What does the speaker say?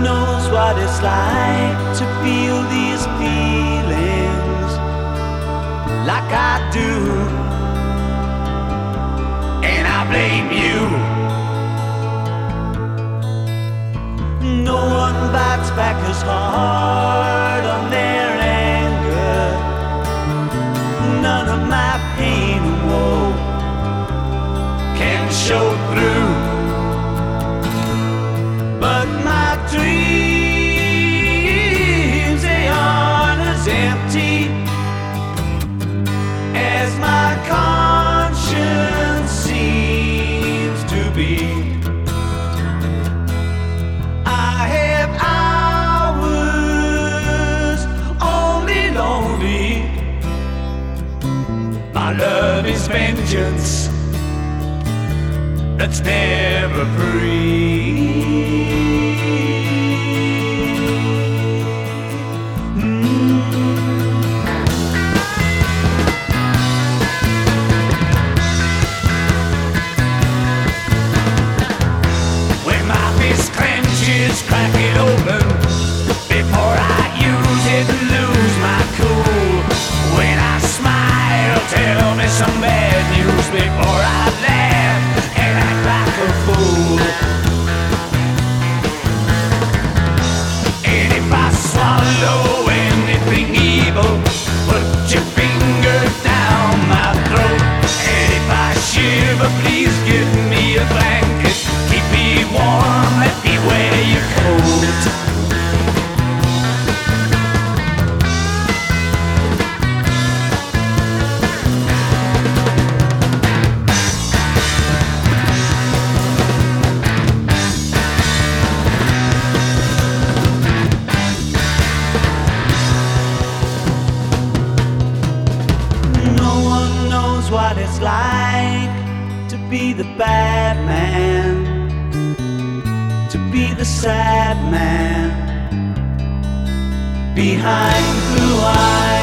Knows what it's like to feel these feelings like I do. And I blame you. No one bites back as hard on their anger. None of my pain and woe can show through. Love is vengeance that's never free. Mm. Clenches, crack it open be the bad man, to be the sad man behind blue eyes.